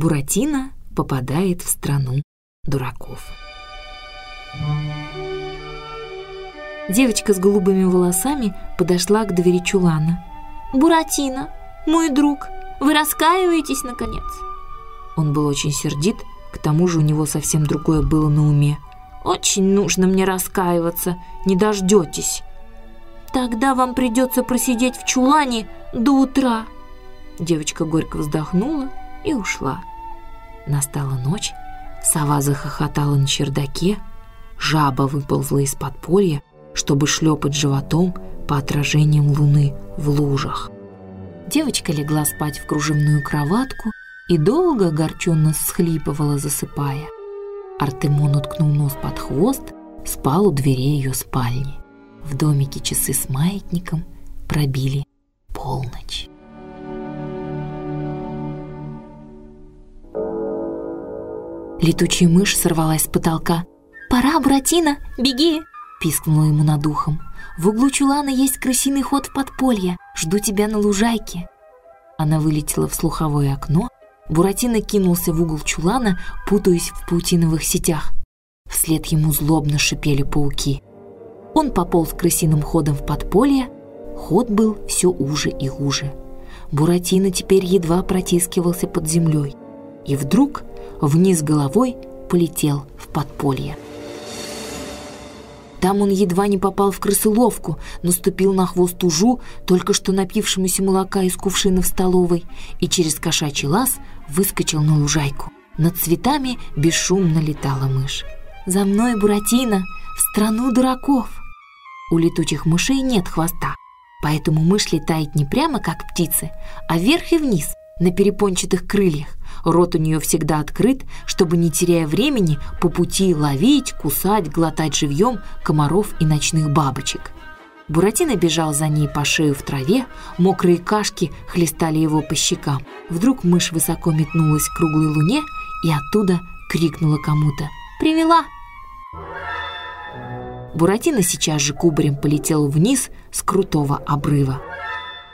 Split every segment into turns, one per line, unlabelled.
Буратино попадает в страну дураков. Девочка с голубыми волосами подошла к двери чулана.
«Буратино, мой друг, вы раскаиваетесь, наконец?»
Он был очень сердит, к тому же у него совсем другое было на уме.
«Очень нужно мне раскаиваться, не дождетесь. Тогда вам придется просидеть в чулане до утра».
Девочка горько вздохнула и ушла. Настала ночь, сова захохотала на чердаке, жаба выползла из подполья, чтобы шлепать животом по отражениям луны в лужах. Девочка легла спать в кружевную кроватку и долго огорченно схлипывала, засыпая. Артемон уткнул нос под хвост, спал у дверей ее спальни. В домике часы с маятником пробили полночь. Летучая мышь сорвалась с потолка.
«Пора, Буратино, беги!»
– пискнула ему над ухом. «В углу чулана есть крысиный ход в подполье. Жду тебя на лужайке». Она вылетела в слуховое окно. Буратино кинулся в угол чулана, путаясь в паутиновых сетях. Вслед ему злобно шипели пауки. Он пополз крысиным ходом в подполье. Ход был все уже и уже. Буратино теперь едва протискивался под землей. И вдруг вниз головой полетел в подполье. Там он едва не попал в крысоловку, наступил на хвост ужу, только что напившемуся молока из кувшина в столовой, и через кошачий лаз выскочил на лужайку. Над цветами бесшумно летала мышь. «За мной, Буратино, в страну дураков!» У летучих мышей нет хвоста, поэтому мышь летает не прямо, как птицы, а вверх и вниз, на перепончатых крыльях. Рот у нее всегда открыт, чтобы, не теряя времени, по пути ловить, кусать, глотать живьем комаров и ночных бабочек. Буратино бежал за ней по шею в траве, мокрые кашки хлестали его по щекам. Вдруг мышь высоко метнулась к круглой луне и оттуда крикнула кому-то «Привела!». Буратино сейчас же кубарем полетел вниз с крутого обрыва.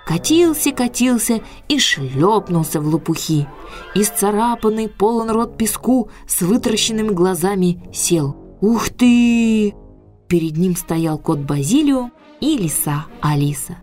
Катился, катился и шлепнулся в лопухи. Исцарапанный, полон рот песку, с вытаращенными глазами сел. «Ух ты!» Перед ним стоял кот Базилио и лиса Алиса.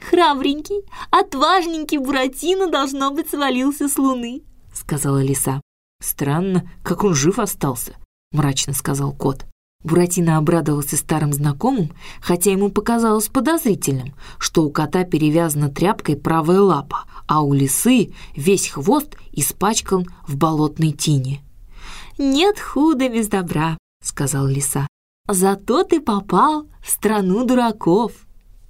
«Храбренький, отважненький Буратино, должно быть, свалился с луны», —
сказала лиса. «Странно, как он жив остался», — мрачно сказал кот. Буратино обрадовался старым знакомым, хотя ему показалось подозрительным, что у кота перевязана тряпкой правая лапа, а у лисы весь хвост испачкан в болотной тине.
«Нет худа без добра», — сказал лиса. «Зато ты попал в страну дураков».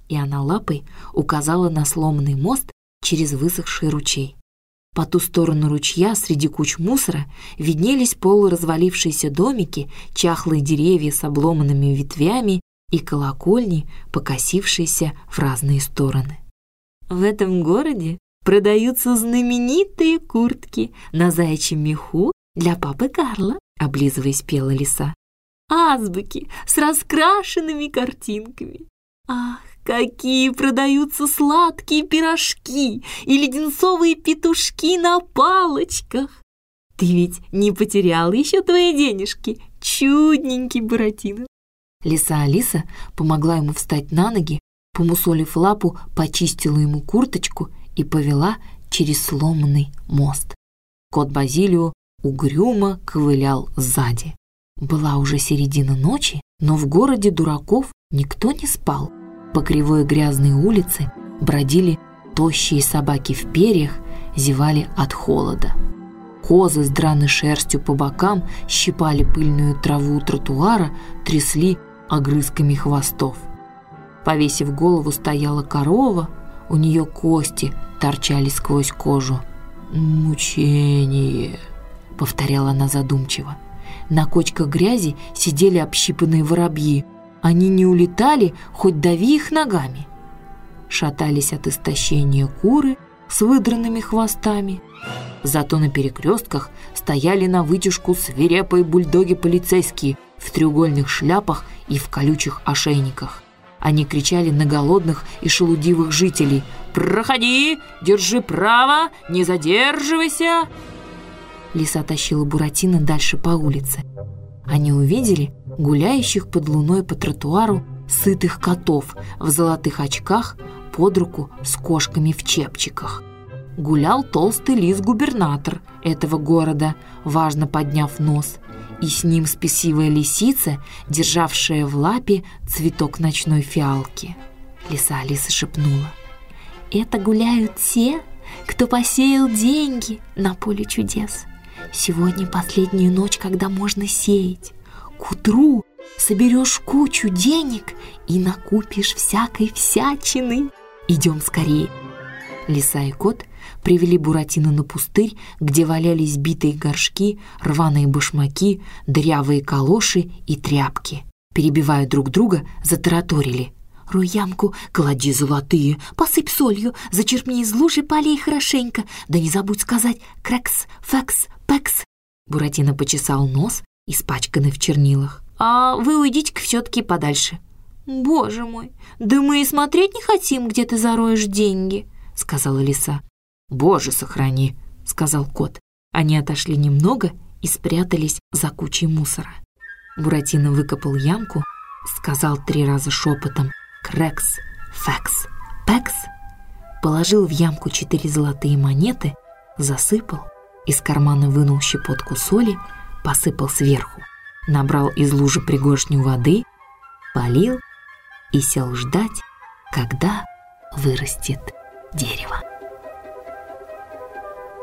И она лапой указала на сломанный мост через высохший ручей. По ту сторону ручья среди куч мусора виднелись полуразвалившиеся домики, чахлые деревья с обломанными ветвями и колокольни, покосившиеся в разные стороны.
В этом городе продаются знаменитые куртки на заячьем меху для папы Карла, облизываясь пела лиса. Азбуки с раскрашенными картинками. Ах, Какие продаются сладкие пирожки и леденцовые петушки на палочках! Ты ведь не потерял еще твои денежки, чудненький Буратино!»
Лиса Алиса помогла ему встать на ноги, помусолив лапу, почистила ему курточку и повела через сломанный мост. Кот Базилио угрюмо ковылял сзади. Была уже середина ночи, но в городе дураков никто не спал. По кривой грязной улице бродили тощие собаки в перьях, зевали от холода. Козы с драной шерстью по бокам щипали пыльную траву тротуара, трясли огрызками хвостов. Повесив голову, стояла корова, у нее кости торчали сквозь кожу. «Мучение», — повторяла она задумчиво. На кочках грязи сидели общипанные воробьи, они не улетали, хоть дави их ногами. Шатались от истощения куры с выдранными хвостами. Зато на перекрестках стояли на вытяжку свирепые бульдоги-полицейские в треугольных шляпах и в колючих ошейниках. Они кричали на голодных и шелудивых жителей «Проходи! Держи право! Не задерживайся!» Лиса тащила Буратино дальше по улице. Они увидели гуляющих под луной по тротуару сытых котов в золотых очках под руку с кошками в чепчиках. Гулял толстый лис-губернатор этого города, важно подняв нос, и с ним спесивая лисица, державшая в лапе цветок ночной фиалки. Лиса Алиса шепнула. «Это гуляют те, кто посеял деньги на поле чудес. Сегодня последняя ночь, когда можно сеять. К утру соберешь кучу денег и накупишь всякой всячины. Идем скорее!» Лиса и кот привели Буратино на пустырь, где валялись битые горшки, рваные башмаки, дырявые калоши и тряпки. Перебивая друг друга, затараторили. «Рой ямку, клади золотые, посыпь солью, зачерпни из лужи, полей хорошенько, да не забудь сказать «крекс», «фекс», «пекс». Буратино почесал нос, испачканный в чернилах. «А вы уйдите-ка все-таки подальше». «Боже мой, да мы и смотреть не хотим, где ты зароешь деньги», — сказала лиса. «Боже, сохрани!» — сказал кот. Они отошли немного и спрятались за кучей мусора. Буратино выкопал ямку, сказал три раза шепотом «Крекс, фекс, пекс», положил в ямку четыре золотые монеты, засыпал, из кармана вынул щепотку соли, посыпал сверху, набрал из лужи пригоршню воды, полил и сел ждать, когда вырастет дерево.